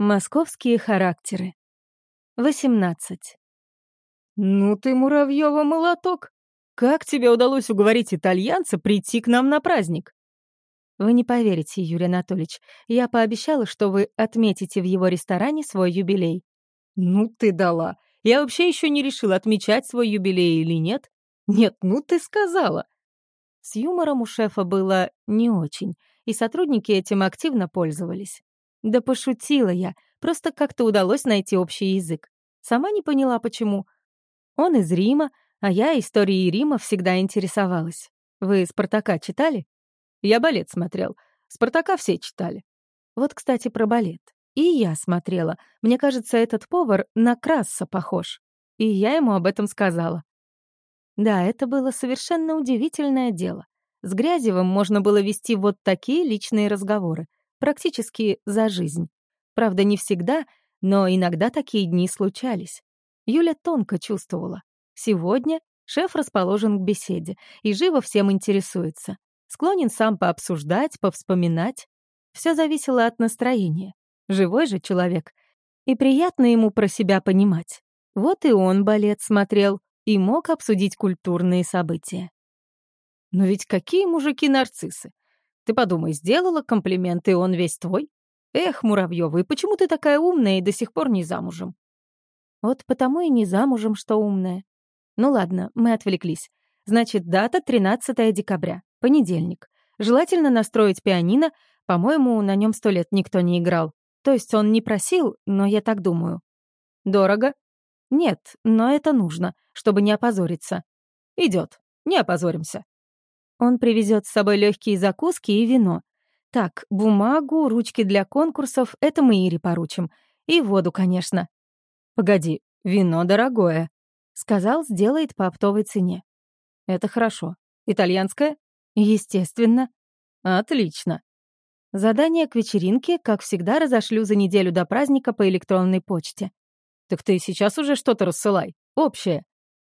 Московские характеры. 18. «Ну ты, Муравьева, молоток! Как тебе удалось уговорить итальянца прийти к нам на праздник?» Вы не поверите, Юрий Анатольевич, я пообещала, что вы отметите в его ресторане свой юбилей. «Ну ты дала! Я вообще еще не решила, отмечать свой юбилей или нет. Нет, ну ты сказала!» С юмором у шефа было не очень, и сотрудники этим активно пользовались. Да пошутила я, просто как-то удалось найти общий язык. Сама не поняла, почему. Он из Рима, а я историей Рима всегда интересовалась. Вы «Спартака» читали? Я балет смотрел. «Спартака» все читали. Вот, кстати, про балет. И я смотрела. Мне кажется, этот повар на Красса похож. И я ему об этом сказала. Да, это было совершенно удивительное дело. С Грязевым можно было вести вот такие личные разговоры практически за жизнь. Правда, не всегда, но иногда такие дни случались. Юля тонко чувствовала. Сегодня шеф расположен к беседе и живо всем интересуется. Склонен сам пообсуждать, повспоминать. Все зависело от настроения. Живой же человек. И приятно ему про себя понимать. Вот и он балет смотрел и мог обсудить культурные события. Но ведь какие мужики-нарциссы! Ты подумай, сделала комплимент, и он весь твой? Эх, Муравьёва, и почему ты такая умная и до сих пор не замужем? Вот потому и не замужем, что умная. Ну ладно, мы отвлеклись. Значит, дата 13 декабря, понедельник. Желательно настроить пианино, по-моему, на нем сто лет никто не играл. То есть он не просил, но я так думаю. Дорого? Нет, но это нужно, чтобы не опозориться. Идет, не опозоримся. Он привезет с собой легкие закуски и вино. Так, бумагу, ручки для конкурсов — это мы Ире поручим. И воду, конечно. Погоди, вино дорогое. Сказал, сделает по оптовой цене. Это хорошо. Итальянское? Естественно. Отлично. Задание к вечеринке, как всегда, разошлю за неделю до праздника по электронной почте. Так ты сейчас уже что-то рассылай. Общее.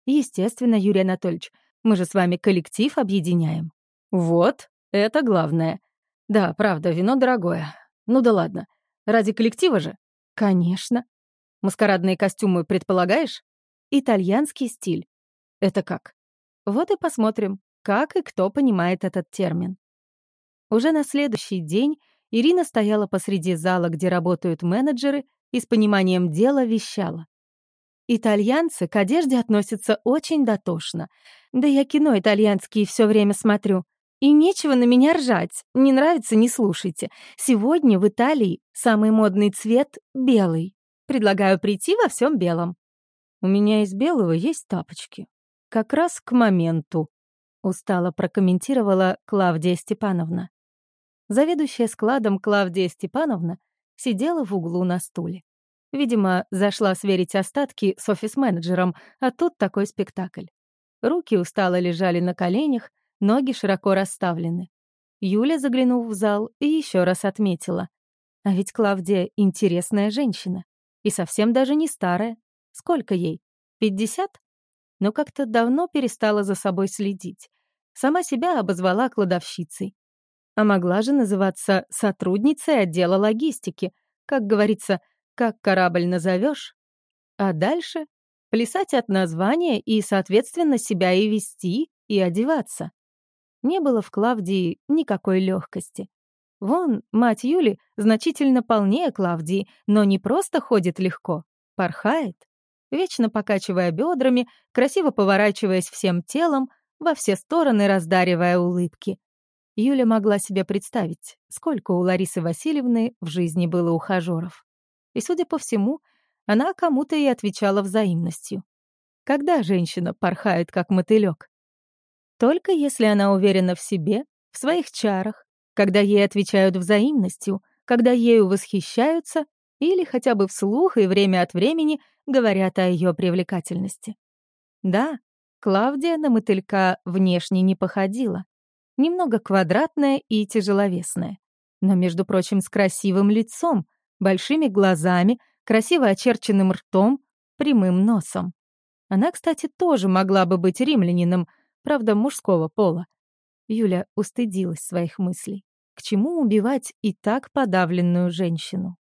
Естественно, Юрий Анатольевич. Мы же с вами коллектив объединяем. Вот, это главное. Да, правда, вино дорогое. Ну да ладно. Ради коллектива же? Конечно. Маскарадные костюмы предполагаешь? Итальянский стиль. Это как? Вот и посмотрим, как и кто понимает этот термин. Уже на следующий день Ирина стояла посреди зала, где работают менеджеры, и с пониманием дела вещала. Итальянцы к одежде относятся очень дотошно. Да я кино итальянские все время смотрю. И нечего на меня ржать. Не нравится — не слушайте. Сегодня в Италии самый модный цвет — белый. Предлагаю прийти во всем белом. У меня из белого есть тапочки. Как раз к моменту, — устало прокомментировала Клавдия Степановна. Заведующая складом Клавдия Степановна сидела в углу на стуле. Видимо, зашла сверить остатки с офис-менеджером, а тут такой спектакль. Руки устало лежали на коленях, ноги широко расставлены. Юля, заглянув в зал, еще раз отметила. А ведь Клавдия — интересная женщина. И совсем даже не старая. Сколько ей? Пятьдесят? Но как-то давно перестала за собой следить. Сама себя обозвала кладовщицей. А могла же называться сотрудницей отдела логистики. Как говорится, как корабль назовешь, а дальше плясать от названия и, соответственно, себя и вести, и одеваться. Не было в Клавдии никакой легкости. Вон, мать Юли значительно полнее Клавдии, но не просто ходит легко, порхает, вечно покачивая бедрами, красиво поворачиваясь всем телом, во все стороны раздаривая улыбки. Юля могла себе представить, сколько у Ларисы Васильевны в жизни было ухажеров. И, судя по всему, она кому-то и отвечала взаимностью. Когда женщина порхает, как мотылёк? Только если она уверена в себе, в своих чарах, когда ей отвечают взаимностью, когда ею восхищаются или хотя бы вслух и время от времени говорят о ее привлекательности. Да, Клавдия на мотылька внешне не походила. Немного квадратная и тяжеловесная. Но, между прочим, с красивым лицом — большими глазами, красиво очерченным ртом, прямым носом. Она, кстати, тоже могла бы быть римлянином, правда, мужского пола. Юля устыдилась своих мыслей. К чему убивать и так подавленную женщину?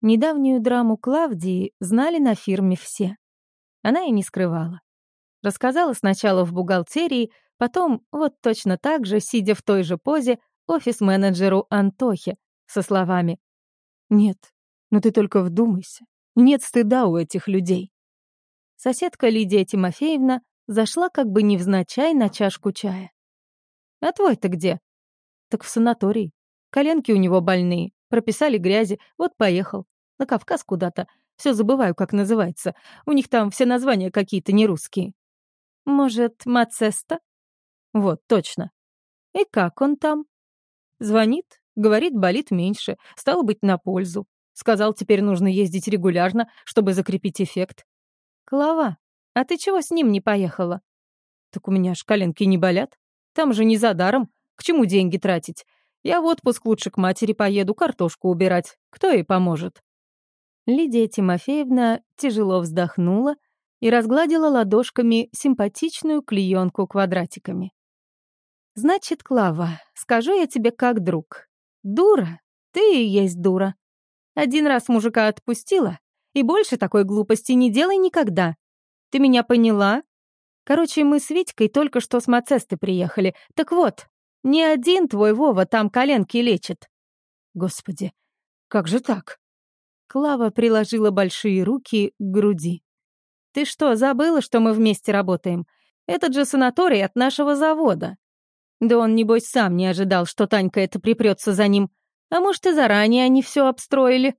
Недавнюю драму Клавдии знали на фирме все. Она и не скрывала. Рассказала сначала в бухгалтерии, потом, вот точно так же, сидя в той же позе, офис-менеджеру Антохе со словами «Нет, но ты только вдумайся, нет стыда у этих людей». Соседка Лидия Тимофеевна зашла как бы невзначай на чашку чая. «А твой-то где?» «Так в санатории. Коленки у него больные, прописали грязи, вот поехал. На Кавказ куда-то. Все забываю, как называется. У них там все названия какие-то нерусские». «Может, Мацеста?» «Вот, точно. И как он там?» «Звонит, говорит, болит меньше, стало быть, на пользу. Сказал, теперь нужно ездить регулярно, чтобы закрепить эффект. Клава, а ты чего с ним не поехала? Так у меня ж коленки не болят. Там же не за даром. К чему деньги тратить? Я в отпуск лучше к матери поеду картошку убирать. Кто ей поможет? Лидия Тимофеевна тяжело вздохнула и разгладила ладошками симпатичную клеенку квадратиками. «Значит, Клава, скажу я тебе как друг. Дура, ты и есть дура. Один раз мужика отпустила, и больше такой глупости не делай никогда. Ты меня поняла? Короче, мы с Витькой только что с Мацесты приехали. Так вот, не один твой Вова там коленки лечит. Господи, как же так? Клава приложила большие руки к груди. Ты что, забыла, что мы вместе работаем? Этот же санаторий от нашего завода. Да он, небось, сам не ожидал, что Танька это припрется за ним. А может, и заранее они все обстроили.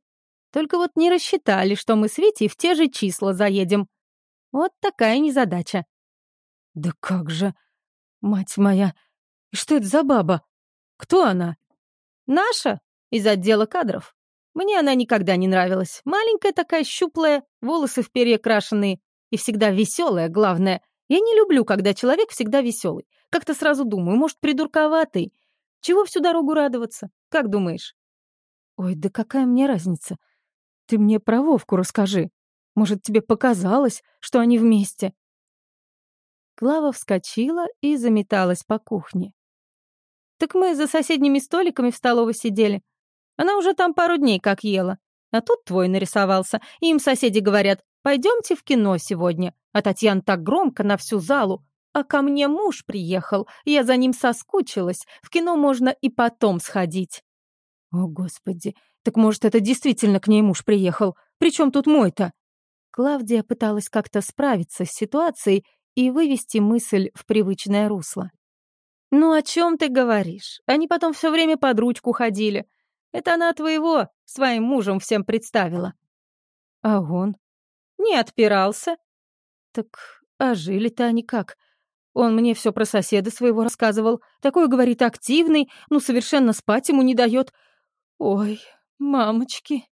Только вот не рассчитали, что мы с Витей в те же числа заедем. Вот такая незадача. Да как же, мать моя, что это за баба? Кто она? Наша, из отдела кадров. Мне она никогда не нравилась. Маленькая такая, щуплая, волосы в перья крашеные. И всегда веселая, главное. Я не люблю, когда человек всегда веселый. Как-то сразу думаю, может, придурковатый. Чего всю дорогу радоваться? Как думаешь? Ой, да какая мне разница? Ты мне про Вовку расскажи. Может, тебе показалось, что они вместе?» Клава вскочила и заметалась по кухне. «Так мы за соседними столиками в столовой сидели. Она уже там пару дней как ела. А тут твой нарисовался, и им соседи говорят, пойдемте в кино сегодня. А Татьяна так громко на всю залу. А ко мне муж приехал, я за ним соскучилась. В кино можно и потом сходить». «О, Господи, так может, это действительно к ней муж приехал? Причем тут мой-то?» Клавдия пыталась как-то справиться с ситуацией и вывести мысль в привычное русло. «Ну о чем ты говоришь? Они потом все время под ручку ходили. Это она твоего своим мужем всем представила». «А он?» «Не отпирался». «Так а жили-то они как? Он мне все про соседа своего рассказывал. Такой, говорит, активный, ну, совершенно спать ему не дает. Ой, мамочки».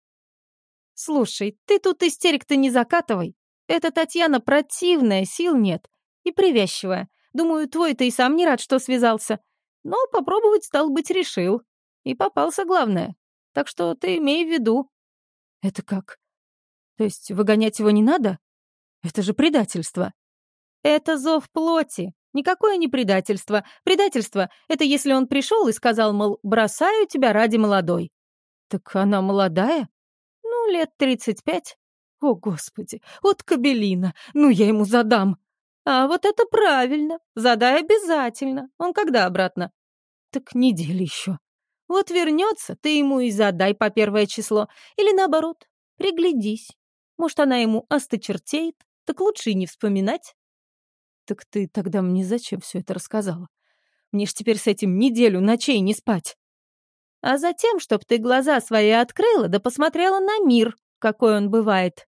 «Слушай, ты тут истерик-то не закатывай. Эта Татьяна противная, сил нет. И привязчивая. Думаю, твой-то и сам не рад, что связался. Но попробовать, стал быть, решил. И попался, главное. Так что ты имей в виду». «Это как? То есть выгонять его не надо? Это же предательство». «Это зов плоти. Никакое не предательство. Предательство — это если он пришел и сказал, мол, бросаю тебя ради молодой. Так она молодая? Ну, лет тридцать пять. О, Господи, вот кабелина, ну я ему задам. А вот это правильно, задай обязательно. Он когда обратно? Так неделя еще. Вот вернется, ты ему и задай по первое число. Или наоборот, приглядись. Может, она ему осточертеет, так лучше и не вспоминать. Так ты тогда мне зачем все это рассказала? Мне ж теперь с этим неделю ночей не спать а затем, чтоб ты глаза свои открыла да посмотрела на мир, какой он бывает.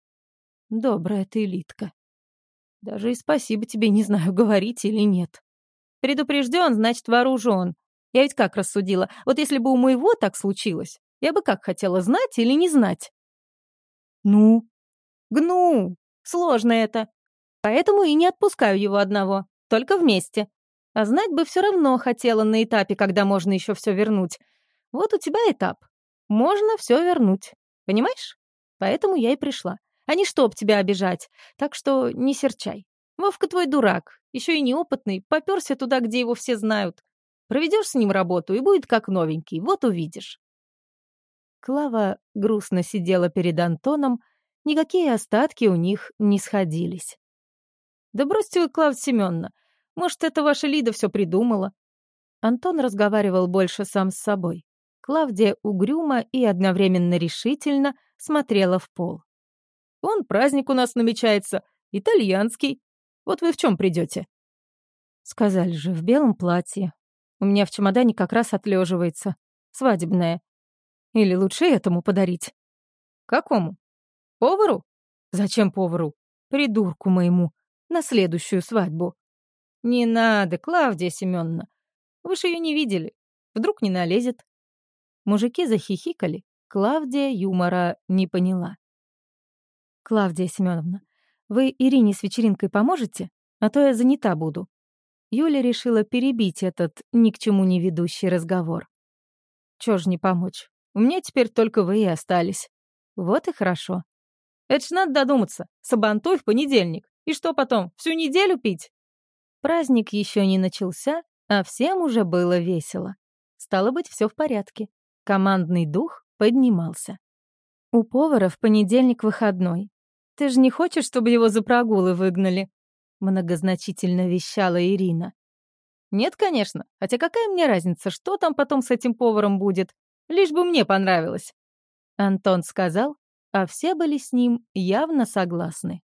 Добрая ты, Литка. Даже и спасибо тебе не знаю, говорить или нет. Предупрежден, значит вооружен. Я ведь как рассудила, вот если бы у моего так случилось, я бы как хотела, знать или не знать? Ну? Гну! Сложно это. Поэтому и не отпускаю его одного, только вместе. А знать бы все равно хотела на этапе, когда можно еще все вернуть. Вот у тебя этап. Можно все вернуть. Понимаешь? Поэтому я и пришла. А не чтоб тебя обижать. Так что не серчай. Вовка твой дурак, еще и неопытный, попёрся туда, где его все знают. Проведешь с ним работу, и будет как новенький, вот увидишь. Клава грустно сидела перед Антоном, никакие остатки у них не сходились. «Да бросьте вы, Клавдия Семеновна, может, это ваша Лида все придумала?» Антон разговаривал больше сам с собой. Клавдия угрюмо и одновременно решительно смотрела в пол. «Он праздник у нас намечается, итальянский. Вот вы в чем придете? Сказали же, в белом платье. У меня в чемодане как раз отлеживается. Свадебное. Или лучше этому подарить. Какому? Повару? Зачем повару? Придурку моему. На следующую свадьбу. Не надо, Клавдия Семеновна. Вы же ее не видели. Вдруг не налезет. Мужики захихикали. Клавдия юмора не поняла. Клавдия Семеновна, вы Ирине с вечеринкой поможете? А то я занята буду. Юля решила перебить этот ни к чему не ведущий разговор. Чё ж не помочь? У меня теперь только вы и остались. Вот и хорошо. Это ж надо додуматься. Сабантуй в понедельник. И что потом, всю неделю пить? Праздник еще не начался, а всем уже было весело. Стало быть, все в порядке. Командный дух поднимался. У повара в понедельник выходной. Ты же не хочешь, чтобы его за прогулы выгнали? Многозначительно вещала Ирина. Нет, конечно. Хотя какая мне разница, что там потом с этим поваром будет? Лишь бы мне понравилось. Антон сказал, а все были с ним явно согласны.